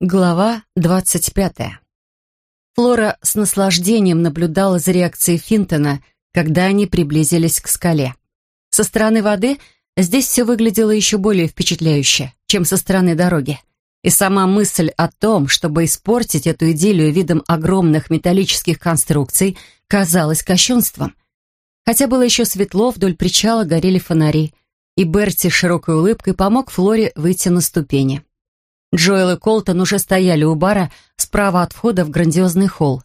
Глава двадцать пятая. Флора с наслаждением наблюдала за реакцией Финтона, когда они приблизились к скале. Со стороны воды здесь все выглядело еще более впечатляюще, чем со стороны дороги. И сама мысль о том, чтобы испортить эту идиллию видом огромных металлических конструкций, казалась кощунством. Хотя было еще светло, вдоль причала горели фонари, и Берти с широкой улыбкой помог Флоре выйти на ступени. Джоэл и Колтон уже стояли у бара справа от входа в грандиозный холл.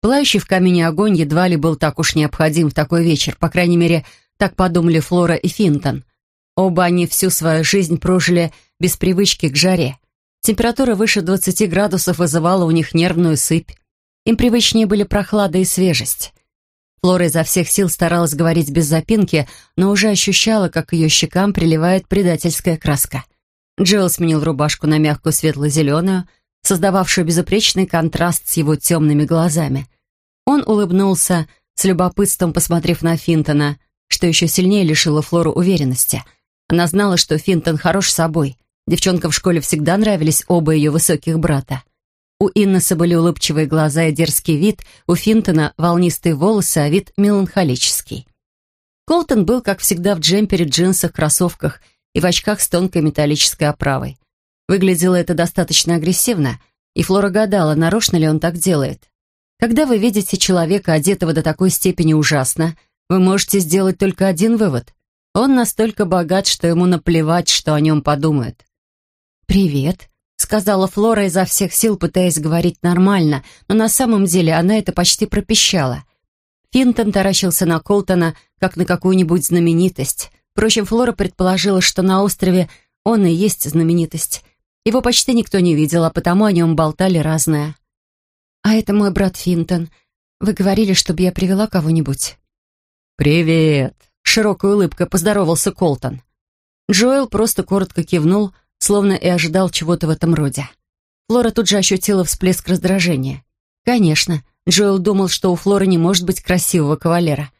Пылающий в камине огонь едва ли был так уж необходим в такой вечер, по крайней мере, так подумали Флора и Финтон. Оба они всю свою жизнь прожили без привычки к жаре. Температура выше 20 градусов вызывала у них нервную сыпь. Им привычнее были прохлада и свежесть. Флора изо всех сил старалась говорить без запинки, но уже ощущала, как ее щекам приливает предательская краска — Джилл сменил рубашку на мягкую светло-зеленую, создававшую безупречный контраст с его темными глазами. Он улыбнулся, с любопытством посмотрев на Финтона, что еще сильнее лишило Флору уверенности. Она знала, что Финтон хорош собой. Девчонкам в школе всегда нравились оба ее высоких брата. У Иннеса были улыбчивые глаза и дерзкий вид, у Финтона волнистые волосы, а вид меланхолический. Колтон был, как всегда, в джемпере, джинсах, кроссовках – и в очках с тонкой металлической оправой. Выглядело это достаточно агрессивно, и Флора гадала, нарочно ли он так делает. Когда вы видите человека, одетого до такой степени ужасно, вы можете сделать только один вывод. Он настолько богат, что ему наплевать, что о нем подумают. «Привет», — сказала Флора изо всех сил, пытаясь говорить нормально, но на самом деле она это почти пропищала. Финтон таращился на Колтона, как на какую-нибудь знаменитость, Впрочем, Флора предположила, что на острове он и есть знаменитость. Его почти никто не видел, а потому о нем болтали разное. «А это мой брат Финтон. Вы говорили, чтобы я привела кого-нибудь?» «Привет!» — широкая улыбка поздоровался Колтон. Джоэл просто коротко кивнул, словно и ожидал чего-то в этом роде. Флора тут же ощутила всплеск раздражения. Конечно, Джоэл думал, что у Флоры не может быть красивого кавалера.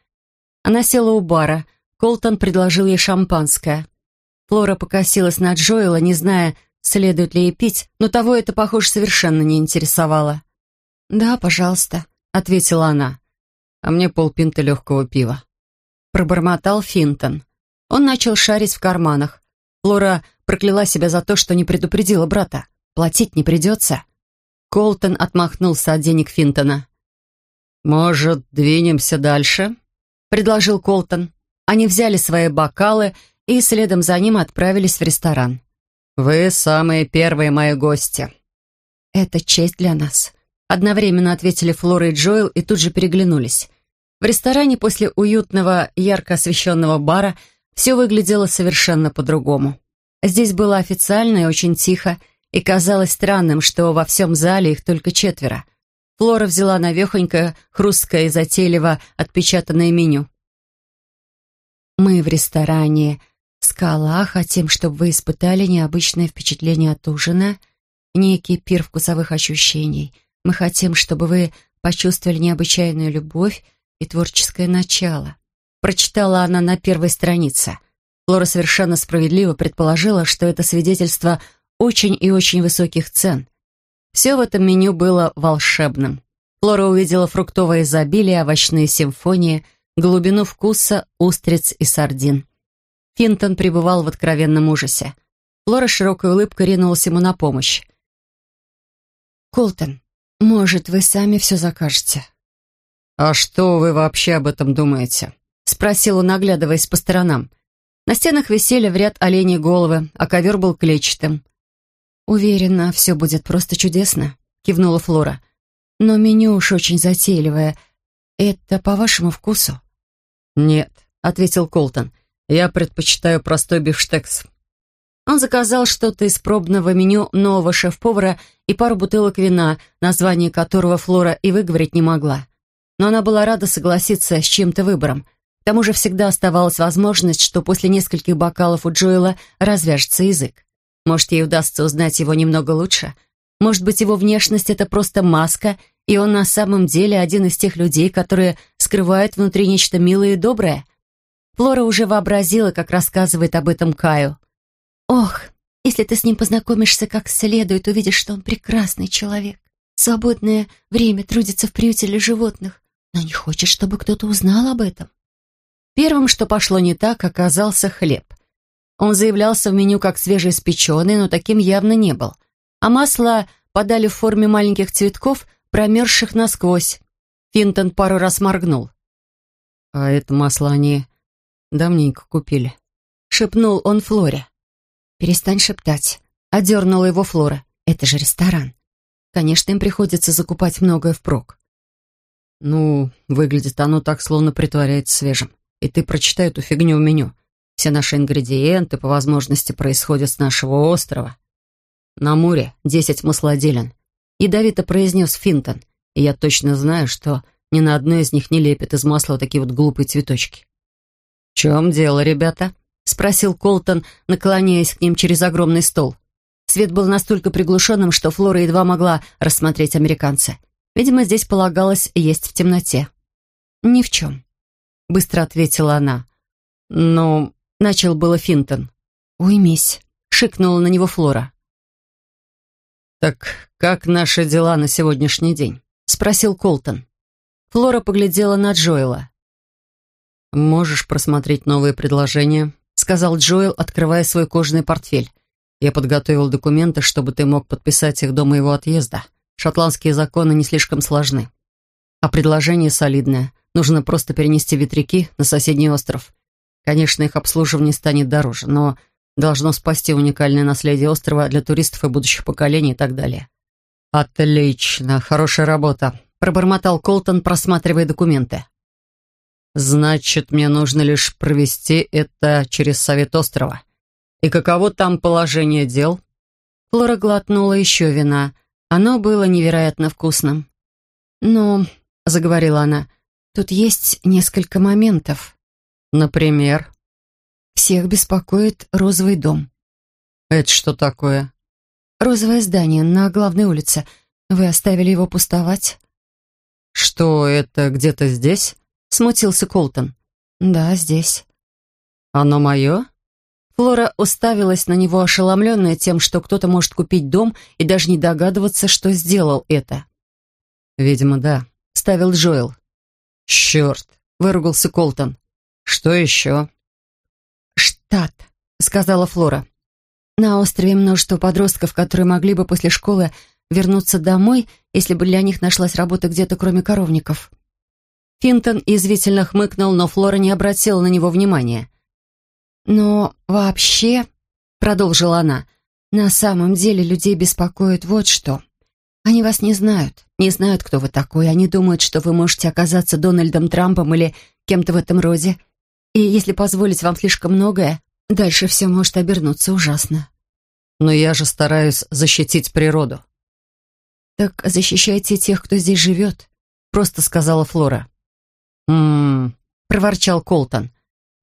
Она села у бара — Колтон предложил ей шампанское. Флора покосилась на Джоэла, не зная, следует ли ей пить, но того это, похоже, совершенно не интересовало. «Да, пожалуйста», — ответила она. «А мне полпинта легкого пива». Пробормотал Финтон. Он начал шарить в карманах. Флора прокляла себя за то, что не предупредила брата. Платить не придется. Колтон отмахнулся от денег Финтона. «Может, двинемся дальше?» — предложил Колтон. Они взяли свои бокалы и следом за ним отправились в ресторан. «Вы самые первые мои гости». «Это честь для нас», — одновременно ответили Флора и Джоэл и тут же переглянулись. В ресторане после уютного, ярко освещенного бара все выглядело совершенно по-другому. Здесь было официально и очень тихо, и казалось странным, что во всем зале их только четверо. Флора взяла навехонько, хрусткое и затейливо отпечатанное меню. Мы в ресторане «Скала» хотим, чтобы вы испытали необычное впечатление от ужина, некий пир вкусовых ощущений. Мы хотим, чтобы вы почувствовали необычайную любовь и творческое начало. Прочитала она на первой странице. Лора совершенно справедливо предположила, что это свидетельство очень и очень высоких цен. Все в этом меню было волшебным. Флора увидела фруктовое изобилие, овощные симфонии — глубину вкуса устриц и сардин. Финтон пребывал в откровенном ужасе. Флора широкой улыбкой ринулась ему на помощь. «Колтон, может, вы сами все закажете?» «А что вы вообще об этом думаете?» — спросил он, оглядываясь по сторонам. На стенах висели в ряд оленей головы, а ковер был клетчатым. «Уверена, все будет просто чудесно», — кивнула Флора. «Но меню уж очень затейливое. Это по вашему вкусу?» «Нет», — ответил Колтон. «Я предпочитаю простой бифштекс». Он заказал что-то из пробного меню нового шеф-повара и пару бутылок вина, название которого Флора и выговорить не могла. Но она была рада согласиться с чем-то выбором. К тому же всегда оставалась возможность, что после нескольких бокалов у Джоэла развяжется язык. Может, ей удастся узнать его немного лучше. Может быть, его внешность — это просто маска, и он на самом деле один из тех людей, которые скрывают внутри нечто милое и доброе. Флора уже вообразила, как рассказывает об этом Каю. «Ох, Если ты с ним познакомишься как следует, увидишь, что он прекрасный человек. Свободное время трудится в приюте для животных, но не хочет, чтобы кто-то узнал об этом. Первым, что пошло не так, оказался хлеб. Он заявлялся в меню как свежеиспеченный, но таким явно не был. А масло подали в форме маленьких цветков, промерзших насквозь. Финтон пару раз моргнул. «А это масло они давненько купили», — шепнул он Флоре. «Перестань шептать», — одернула его Флора. «Это же ресторан. Конечно, им приходится закупать многое впрок». «Ну, выглядит оно так, словно притворяется свежим. И ты прочитай эту фигню в меню. Все наши ингредиенты, по возможности, происходят с нашего острова. На море десять маслоделен. Ядовито произнес Финтон. И я точно знаю, что ни на одной из них не лепят из масла такие вот глупые цветочки. «В чем дело, ребята?» — спросил Колтон, наклоняясь к ним через огромный стол. Свет был настолько приглушенным, что Флора едва могла рассмотреть американца. Видимо, здесь полагалось есть в темноте. «Ни в чем», — быстро ответила она. «Но Начал было Финтон. «Уймись», — шикнула на него Флора. «Так как наши дела на сегодняшний день?» — спросил Колтон. Флора поглядела на Джоэла. «Можешь просмотреть новые предложения», — сказал Джоэл, открывая свой кожаный портфель. «Я подготовил документы, чтобы ты мог подписать их до моего отъезда. Шотландские законы не слишком сложны. А предложение солидное. Нужно просто перенести ветряки на соседний остров Конечно, их обслуживание станет дороже, но должно спасти уникальное наследие острова для туристов и будущих поколений и так далее. «Отлично, хорошая работа», — пробормотал Колтон, просматривая документы. «Значит, мне нужно лишь провести это через Совет острова. И каково там положение дел?» Флора глотнула еще вина. Оно было невероятно вкусным. «Но», «Ну», — заговорила она, — «тут есть несколько моментов». Например? Всех беспокоит розовый дом. Это что такое? Розовое здание на главной улице. Вы оставили его пустовать? Что, это где-то здесь? Смутился Колтон. Да, здесь. Оно мое? Флора уставилась на него, ошеломленная тем, что кто-то может купить дом и даже не догадываться, что сделал это. «Видимо, да», — ставил Джоэл. «Черт!» — выругался Колтон. «Что еще?» «Штат», — сказала Флора. «На острове множество подростков, которые могли бы после школы вернуться домой, если бы для них нашлась работа где-то, кроме коровников». Финтон извительно хмыкнул, но Флора не обратила на него внимания. «Но вообще», — продолжила она, — «на самом деле людей беспокоит вот что. Они вас не знают, не знают, кто вы такой. Они думают, что вы можете оказаться Дональдом Трампом или кем-то в этом роде. И если позволить вам слишком многое, дальше все может обернуться ужасно. Но я же стараюсь защитить природу. Так защищайте тех, кто здесь живет, просто сказала Флора. «М-м-м», проворчал Колтон.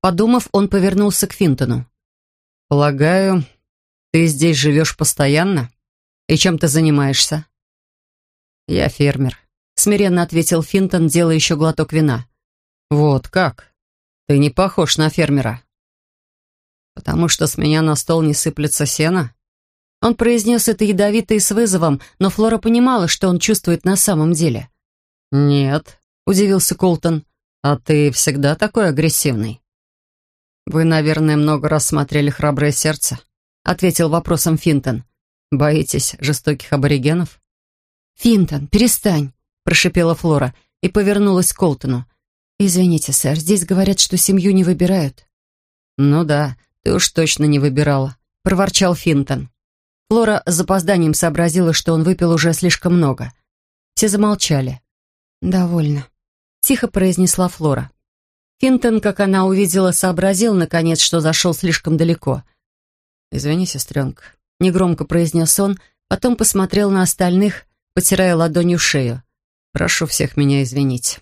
Подумав, он повернулся к Финтону. «Полагаю, ты здесь живешь постоянно? И чем ты занимаешься?» «Я фермер», — смиренно ответил Финтон, делая еще глоток вина. «Вот как? Ты не похож на фермера. Потому что с меня на стол не сыплется сено? Он произнес это ядовито и с вызовом, но Флора понимала, что он чувствует на самом деле. «Нет», — удивился Колтон, — «а ты всегда такой агрессивный». «Вы, наверное, много раз смотрели «Храброе сердце», — ответил вопросом Финтон. «Боитесь жестоких аборигенов?» «Финтон, перестань», — прошипела Флора и повернулась к Колтону. «Извините, сэр, здесь говорят, что семью не выбирают». «Ну да, ты уж точно не выбирала», — проворчал Финтон. Флора с запозданием сообразила, что он выпил уже слишком много. Все замолчали. «Довольно», — тихо произнесла Флора. Финтон, как она увидела, сообразил, наконец, что зашел слишком далеко. «Извини, сестренка», — негромко произнес он, потом посмотрел на остальных, потирая ладонью шею. «Прошу всех меня извинить».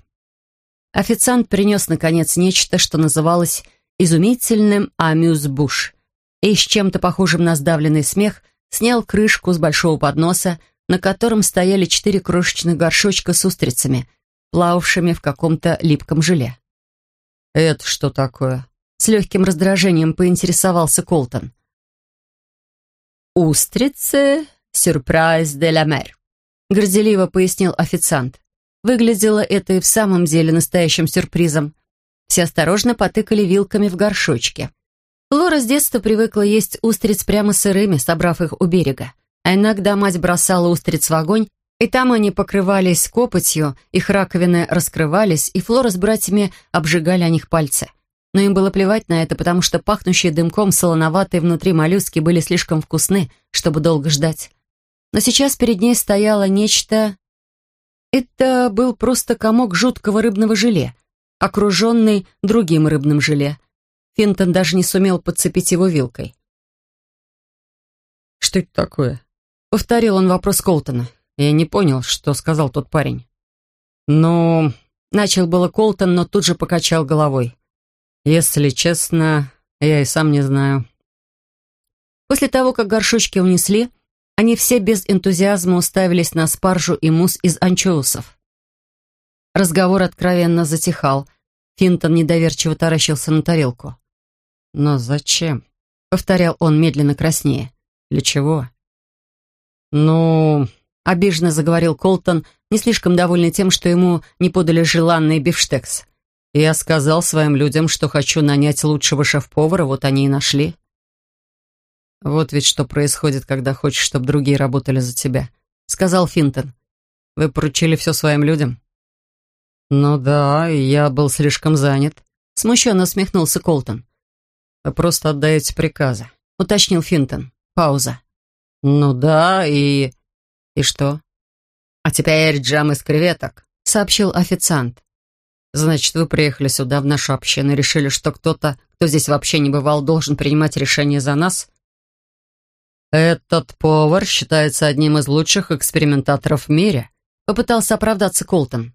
Официант принес, наконец, нечто, что называлось изумительным амюс-буш, и с чем-то похожим на сдавленный смех снял крышку с большого подноса, на котором стояли четыре крошечных горшочка с устрицами, плававшими в каком-то липком желе. «Это что такое?» С легким раздражением поинтересовался Колтон. «Устрицы, сюрприз де ла мэр», — горделиво пояснил официант. Выглядело это и в самом деле настоящим сюрпризом. Все осторожно потыкали вилками в горшочки. Лора с детства привыкла есть устриц прямо сырыми, собрав их у берега. А иногда мать бросала устриц в огонь, и там они покрывались копотью, их раковины раскрывались, и Флора с братьями обжигали о них пальцы. Но им было плевать на это, потому что пахнущие дымком солоноватые внутри моллюски были слишком вкусны, чтобы долго ждать. Но сейчас перед ней стояло нечто... Это был просто комок жуткого рыбного желе, окруженный другим рыбным желе. Финтон даже не сумел подцепить его вилкой. «Что это такое?» Повторил он вопрос Колтона. Я не понял, что сказал тот парень. «Ну...» Начал было Колтон, но тут же покачал головой. «Если честно, я и сам не знаю». После того, как горшочки унесли, они все без энтузиазма уставились на спаржу и мусс из анчоусов. Разговор откровенно затихал. Финтон недоверчиво таращился на тарелку. «Но зачем?» — повторял он медленно краснее. «Для чего?» «Ну...» — обиженно заговорил Колтон, не слишком довольный тем, что ему не подали желанный бифштекс. «Я сказал своим людям, что хочу нанять лучшего шеф-повара, вот они и нашли». «Вот ведь что происходит, когда хочешь, чтобы другие работали за тебя», — сказал Финтон. «Вы поручили все своим людям?» «Ну да, я был слишком занят», — смущенно усмехнулся Колтон. «Вы просто отдаете приказы», — уточнил Финтон. Пауза. «Ну да, и...» «И что?» «А теперь джам из креветок», — сообщил официант. «Значит, вы приехали сюда, в нашу общину, и решили, что кто-то, кто здесь вообще не бывал, должен принимать решение за нас?» «Этот повар считается одним из лучших экспериментаторов в мире», — попытался оправдаться Колтон.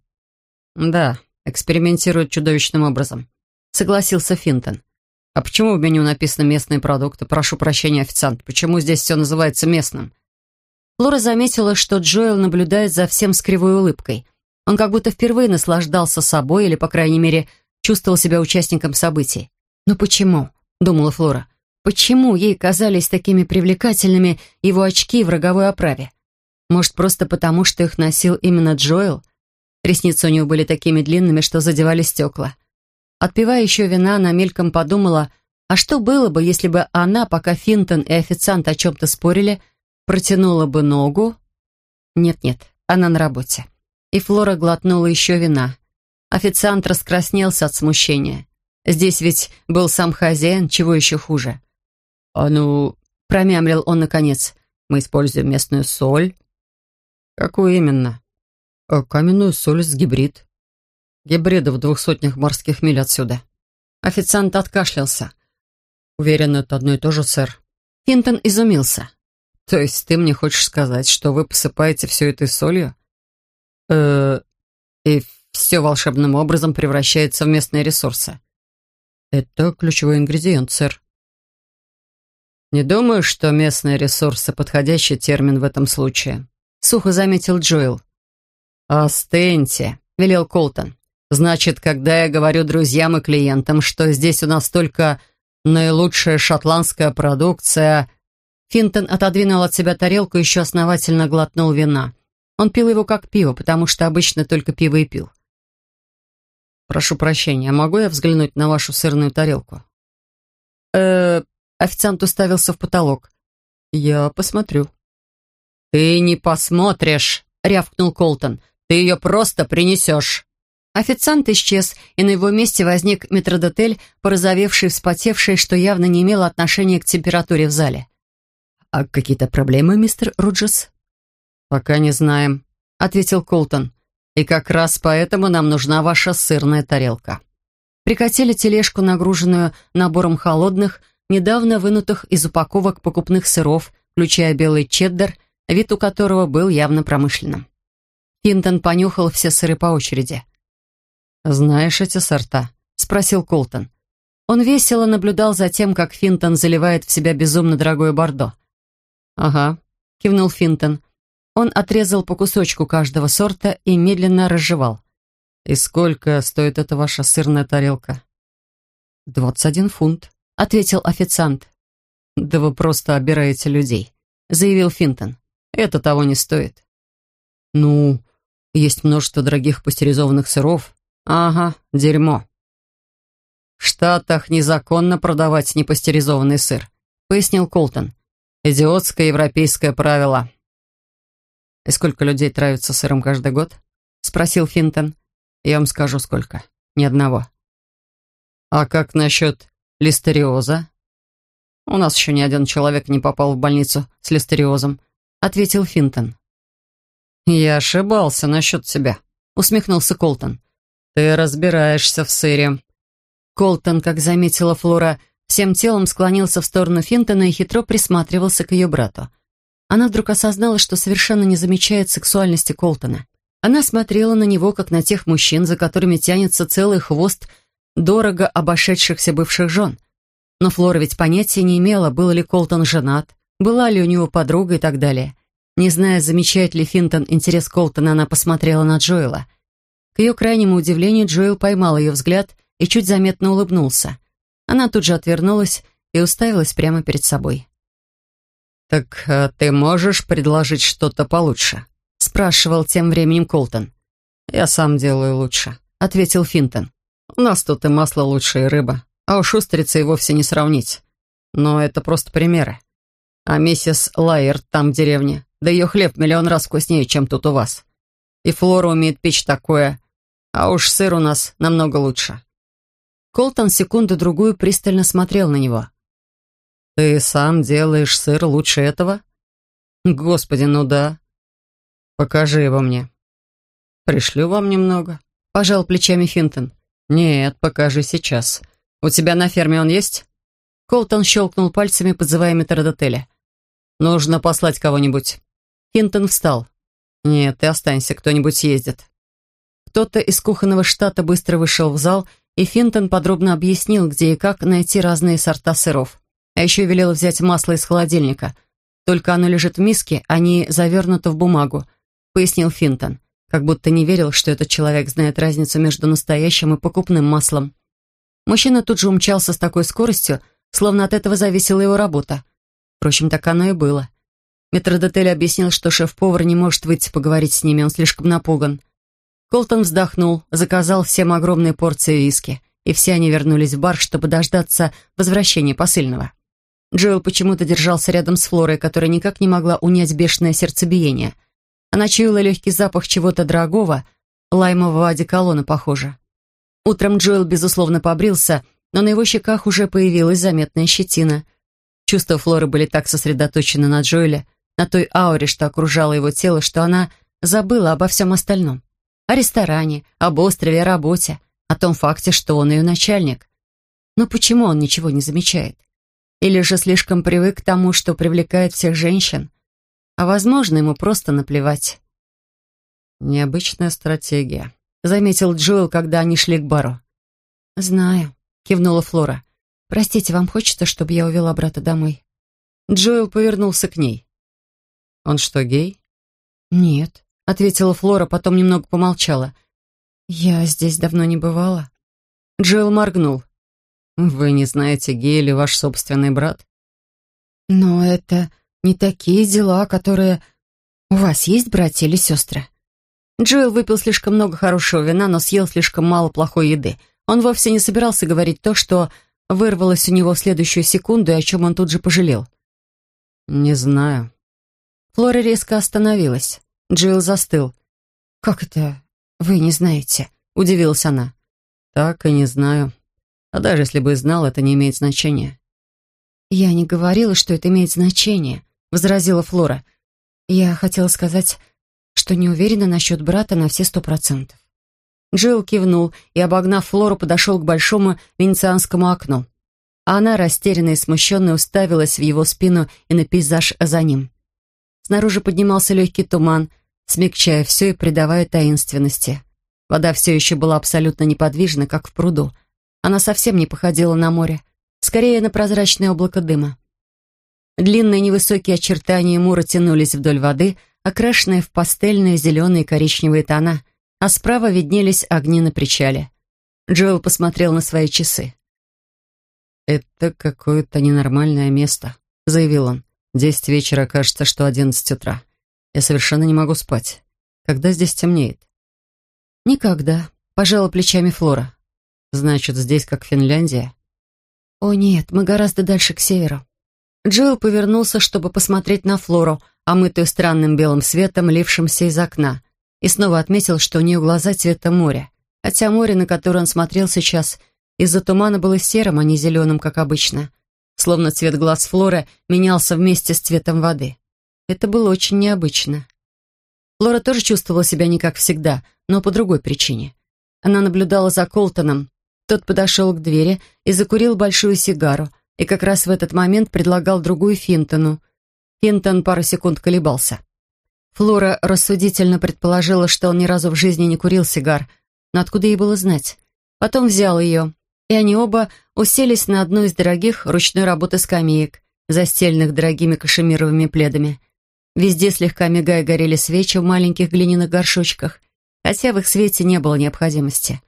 «Да, экспериментирует чудовищным образом», — согласился Финтон. «А почему в меню написано «местные продукты»? Прошу прощения, официант. Почему здесь все называется местным?» Лора заметила, что Джоэл наблюдает за всем с кривой улыбкой. Он как будто впервые наслаждался собой или, по крайней мере, чувствовал себя участником событий. «Но почему?» — думала Флора. «Почему ей казались такими привлекательными его очки в роговой оправе? Может, просто потому, что их носил именно Джоэл? Ресницы у него были такими длинными, что задевали стекла. Отпивая еще вина, она мельком подумала, а что было бы, если бы она, пока Финтон и официант о чем-то спорили, протянула бы ногу? Нет-нет, она на работе. И Флора глотнула еще вина. Официант раскраснелся от смущения. Здесь ведь был сам хозяин, чего еще хуже. «А ну...» — промямлил он наконец. «Мы используем местную соль». «Какую именно?» «Э, «Каменную соль с гибрид», Гибрида в двух сотнях морских миль отсюда. Официант откашлялся. Уверен, это одно и то же, сэр. Финтон изумился. То есть ты мне хочешь сказать, что вы посыпаете все этой солью? э и все волшебным образом превращается в местные ресурсы. Это ключевой ингредиент, сэр. Не думаю, что местные ресурсы — подходящий термин в этом случае. Сухо заметил Джоэл. «Остыньте», — велел Колтон. Значит, когда я говорю друзьям и клиентам, что здесь у нас только наилучшая шотландская продукция... Финтон отодвинул от себя тарелку и еще основательно глотнул вина. Он пил его как пиво, потому что обычно только пиво и пил. «Прошу прощения, могу я взглянуть на вашу сырную тарелку?» э Официант уставился в потолок. «Я посмотрю». «Ты не посмотришь!» — рявкнул Колтон. «Ты ее просто принесешь!» Официант исчез, и на его месте возник метродотель, порозовевший, вспотевший, что явно не имело отношения к температуре в зале. «А какие-то проблемы, мистер Руджес?» «Пока не знаем», — ответил Колтон. «И как раз поэтому нам нужна ваша сырная тарелка». Прикатили тележку, нагруженную набором холодных, недавно вынутых из упаковок покупных сыров, включая белый чеддер, вид у которого был явно промышленным. Финтон понюхал все сыры по очереди — «Знаешь эти сорта?» — спросил Колтон. Он весело наблюдал за тем, как Финтон заливает в себя безумно дорогое бордо. «Ага», — кивнул Финтон. Он отрезал по кусочку каждого сорта и медленно разжевал. «И сколько стоит эта ваша сырная тарелка?» «Двадцать один фунт», — ответил официант. «Да вы просто обираете людей», — заявил Финтон. «Это того не стоит». «Ну, есть множество дорогих пастеризованных сыров». «Ага, дерьмо». «В Штатах незаконно продавать непастеризованный сыр», — пояснил Колтон. «Идиотское европейское правило». «И сколько людей травятся сыром каждый год?» — спросил Финтон. «Я вам скажу, сколько. Ни одного». «А как насчет листериоза?» «У нас еще ни один человек не попал в больницу с листериозом», — ответил Финтон. «Я ошибался насчет тебя», — усмехнулся Колтон. «Ты разбираешься в сыре». Колтон, как заметила Флора, всем телом склонился в сторону Финтона и хитро присматривался к ее брату. Она вдруг осознала, что совершенно не замечает сексуальности Колтона. Она смотрела на него, как на тех мужчин, за которыми тянется целый хвост дорого обошедшихся бывших жен. Но Флора ведь понятия не имела, был ли Колтон женат, была ли у него подруга и так далее. Не зная, замечает ли Финтон интерес Колтона, она посмотрела на Джоэла. К ее крайнему удивлению, Джоэл поймал ее взгляд и чуть заметно улыбнулся. Она тут же отвернулась и уставилась прямо перед собой. «Так а ты можешь предложить что-то получше?» — спрашивал тем временем Колтон. «Я сам делаю лучше», — ответил Финтон. «У нас тут и масло лучше, и рыба, а уж устрицы и вовсе не сравнить. Но это просто примеры. А миссис Лайер там в деревне, да ее хлеб миллион раз вкуснее, чем тут у вас. И Флора умеет печь такое, а уж сыр у нас намного лучше. Колтон секунду-другую пристально смотрел на него. «Ты сам делаешь сыр лучше этого?» «Господи, ну да. Покажи его мне». «Пришлю вам немного», — пожал плечами Финтон. «Нет, покажи сейчас. У тебя на ферме он есть?» Колтон щелкнул пальцами, подзывая метродотеля. «Нужно послать кого-нибудь». Финтон встал. «Нет, ты останься, кто-нибудь съездит». Кто-то из кухонного штата быстро вышел в зал и Финтон подробно объяснил, где и как найти разные сорта сыров. А еще велел взять масло из холодильника. Только оно лежит в миске, а не завернуто в бумагу, пояснил Финтон, как будто не верил, что этот человек знает разницу между настоящим и покупным маслом. Мужчина тут же умчался с такой скоростью, словно от этого зависела его работа. Впрочем, так оно и было. Метродотель объяснил, что шеф-повар не может выйти поговорить с ними, он слишком напуган. Колтон вздохнул, заказал всем огромные порции виски, и все они вернулись в бар, чтобы дождаться возвращения посыльного. Джоэл почему-то держался рядом с Флорой, которая никак не могла унять бешеное сердцебиение. Она чуяла легкий запах чего-то дорогого, лаймового одеколона, похоже. Утром Джоэл, безусловно, побрился, но на его щеках уже появилась заметная щетина. Чувства Флоры были так сосредоточены на Джоэле, на той ауре, что окружало его тело, что она забыла обо всем остальном о ресторане, об острове, о работе, о том факте, что он ее начальник. Но почему он ничего не замечает? Или же слишком привык к тому, что привлекает всех женщин? А возможно, ему просто наплевать. «Необычная стратегия», — заметил Джоэл, когда они шли к бару. «Знаю», — кивнула Флора. «Простите, вам хочется, чтобы я увела брата домой?» Джоэл повернулся к ней. «Он что, гей?» «Нет», ответила Флора, потом немного помолчала. «Я здесь давно не бывала». Джилл моргнул. «Вы не знаете, гей ли ваш собственный брат?» «Но это не такие дела, которые... У вас есть братья или сестры?» Джилл выпил слишком много хорошего вина, но съел слишком мало плохой еды. Он вовсе не собирался говорить то, что вырвалось у него в следующую секунду и о чем он тут же пожалел. «Не знаю». Флора резко остановилась. Джилл застыл. «Как это вы не знаете?» — удивилась она. «Так и не знаю. А даже если бы знал, это не имеет значения». «Я не говорила, что это имеет значение», — возразила Флора. «Я хотела сказать, что не уверена насчет брата на все сто процентов». Джилл кивнул и, обогнав Флору, подошел к большому венецианскому окну. А она, растерянная и смущенная, уставилась в его спину и на пейзаж за ним. Снаружи поднимался легкий туман, смягчая все и придавая таинственности. Вода все еще была абсолютно неподвижна, как в пруду. Она совсем не походила на море, скорее на прозрачное облако дыма. Длинные невысокие очертания Мура тянулись вдоль воды, окрашенные в пастельные зеленые и коричневые тона, а справа виднелись огни на причале. Джоэл посмотрел на свои часы. «Это какое-то ненормальное место», — заявил он. Десять вечера, кажется, что одиннадцать утра. Я совершенно не могу спать. Когда здесь темнеет?» «Никогда», — пожала плечами Флора. «Значит, здесь как Финляндия?» «О нет, мы гораздо дальше к северу». Джоэл повернулся, чтобы посмотреть на Флору, омытую странным белым светом, лившимся из окна, и снова отметил, что у нее глаза цвета моря, хотя море, на которое он смотрел сейчас, из-за тумана было серым, а не зеленым, как обычно. Словно цвет глаз Флоры менялся вместе с цветом воды. Это было очень необычно. Флора тоже чувствовала себя не как всегда, но по другой причине. Она наблюдала за Колтоном. Тот подошел к двери и закурил большую сигару, и как раз в этот момент предлагал другую Финтону. Финтон пару секунд колебался. Флора рассудительно предположила, что он ни разу в жизни не курил сигар, но откуда ей было знать? Потом взял ее, и они оба уселись на одну из дорогих ручной работы скамеек, застеленных дорогими кашемировыми пледами. Везде слегка мигая горели свечи в маленьких глиняных горшочках, хотя в их свете не было необходимости.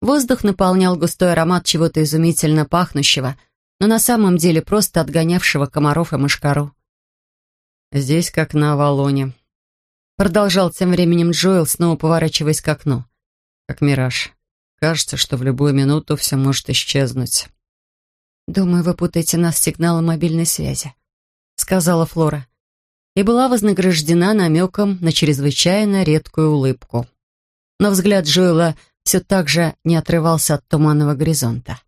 Воздух наполнял густой аромат чего-то изумительно пахнущего, но на самом деле просто отгонявшего комаров и мышкару. «Здесь как на Авалоне», — продолжал тем временем Джоэл, снова поворачиваясь к окну. «Как мираж. Кажется, что в любую минуту все может исчезнуть. «Думаю, вы путаете нас с сигналом мобильной связи», — сказала Флора. И была вознаграждена намеком на чрезвычайно редкую улыбку. Но взгляд Джоэла все так же не отрывался от туманного горизонта.